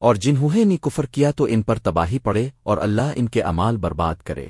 اور جنہوں نے کفر کیا تو ان پر تباہی پڑے اور اللہ ان کے امال برباد کرے۔